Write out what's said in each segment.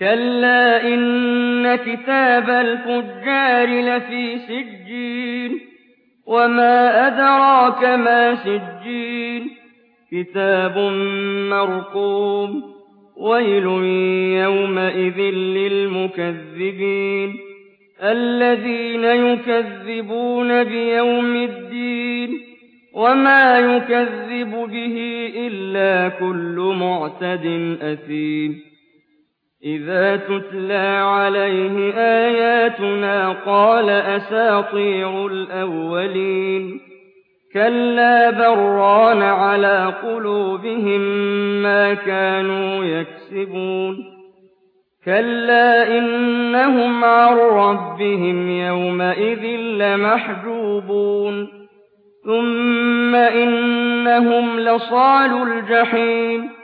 كَلَّا إِنَّ كِتَابَ الْفُجَّارِ لَفِي سِجِّينٍ وَمَا أَدْرَاكَ مَا سِجِّينٌ كِتَابٌ مَّرْقُومٌ وَيْلٌ يَوْمَئِذٍ لِّلْمُكَذِّبِينَ الَّذِينَ يُكَذِّبُونَ بِيَوْمِ الدِّينِ وَمَا يُكَذِّبُ بِهِ إِلَّا كُلُّ مُعْتَدٍ أَثِيمٍ إِذَا تُتْلَىٰ عَلَيْهِ آيَاتُنَا قَالَ أَسَاطِيرُ الْأَوَّلِينَ. كَلَّا بَل رَّانَ عَلَىٰ قُلُوبِهِم مَّا كَانُوا يَكْسِبُونَ. كَلَّا إِنَّهُمْ عَن رَّبِّهِمْ يَوْمَئِذٍ لَّمَحْجُوبُونَ. ثُمَّ إِنَّهُمْ لَصَالُو الْجَحِيمِ.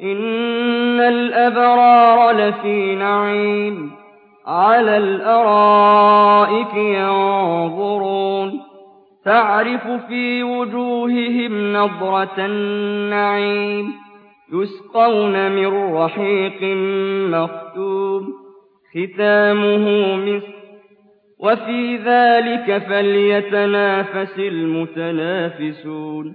إِنَّ الْأَبْرَارَ لَفِي نَعِيمٍ عَلَى الْأَرَائِكِ يَنظُرُونَ تَعْرِفُ فِي وُجُوهِهِمْ نَضْرَةَ النَّعِيمِ يُسْقَوْنَ مِن رَّحِيقٍ مَّخْتُومٍ خِتَامُهُ مِسْكٌ وَفِي ذَٰلِكَ فَلْيَتَنَافَسِ الْمُتَنَافِسُونَ